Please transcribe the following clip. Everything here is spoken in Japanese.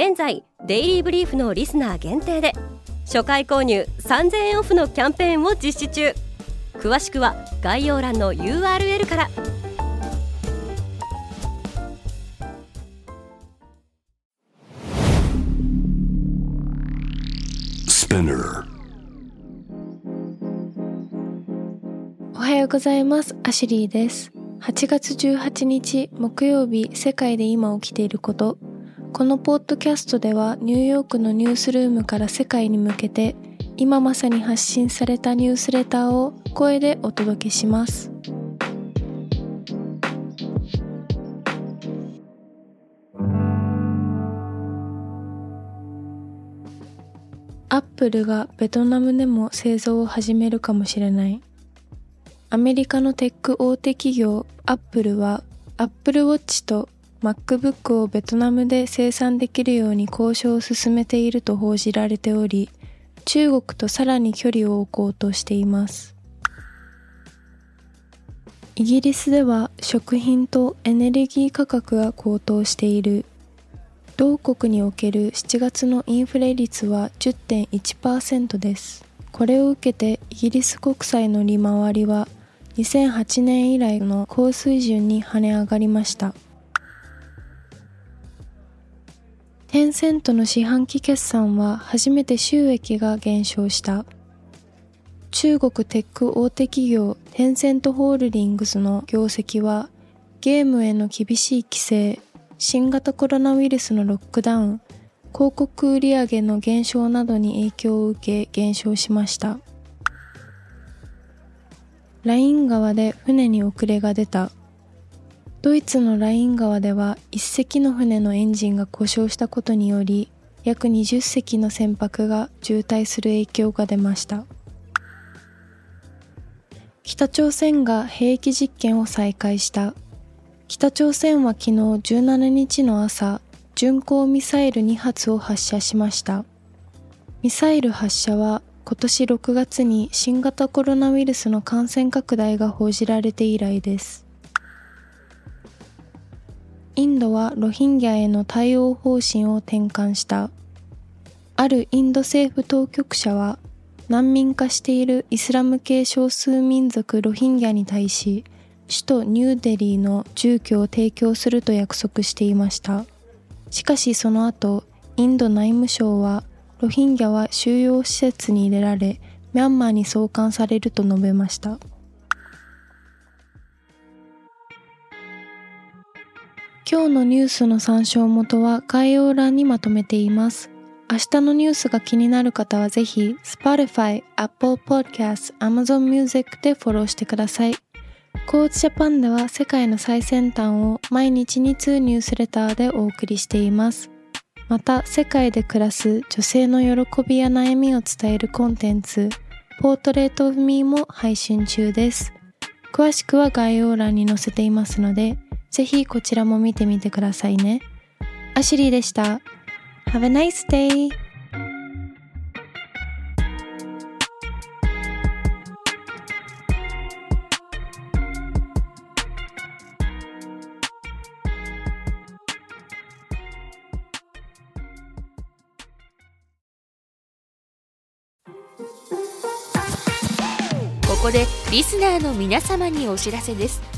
現在デイリーブリーフのリスナー限定で初回購入3000円オフのキャンペーンを実施中。詳しくは概要欄の URL から。おはようございます。アシュリーです。8月18日木曜日世界で今起きていることこのポッドキャストではニューヨークのニュースルームから世界に向けて今まさに発信されたニュースレターを声でお届けします。アップルがベトナムでも製造を始めるかもしれない。アメリカのテック大手企業アップルはアップルウォッチと MacBook をベトナムで生産できるように交渉を進めていると報じられており、中国とさらに距離を置こうとしています。イギリスでは食品とエネルギー価格が高騰している。同国における7月のインフレ率は10.1%です。これを受けてイギリス国債の利回りは2008年以来の高水準に跳ね上がりました。テンセントの四半期決算は初めて収益が減少した。中国テック大手企業テンセントホールディングスの業績はゲームへの厳しい規制、新型コロナウイルスのロックダウン、広告売上の減少などに影響を受け減少しました。ライン川で船に遅れが出た。ドイツのライン川では1隻の船のエンジンが故障したことにより約20隻の船舶が渋滞する影響が出ました。北朝鮮が兵器実験を再開した。北朝鮮は昨日17日の朝巡航ミサイル2発を発射しました。ミサイル発射は今年6月に新型コロナウイルスの感染拡大が報じられて以来です。インドはロヒンギャへの対応方針を転換した。あるインド政府当局者は、難民化しているイスラム系少数民族ロヒンギャに対し、首都ニューデリーの住居を提供すると約束していました。しかしその後、インド内務省は、ロヒンギャは収容施設に入れられ、ミャンマーに送還されると述べました。今日のニュースの参照元は概要欄にまとめています。明日のニュースが気になる方はぜひ Spotify、Apple Podcast、Amazon Music でフォローしてください。コーチジャパンでは世界の最先端を毎日2ニュースレターでお送りしています。また世界で暮らす女性の喜びや悩みを伝えるコンテンツ、ポートレートオフミーも配信中です。詳しくは概要欄に載せていますので、ぜひこちらも見てみてくださいね。アシュリーでした。Have a nice day! ここでリスナーの皆様にお知らせです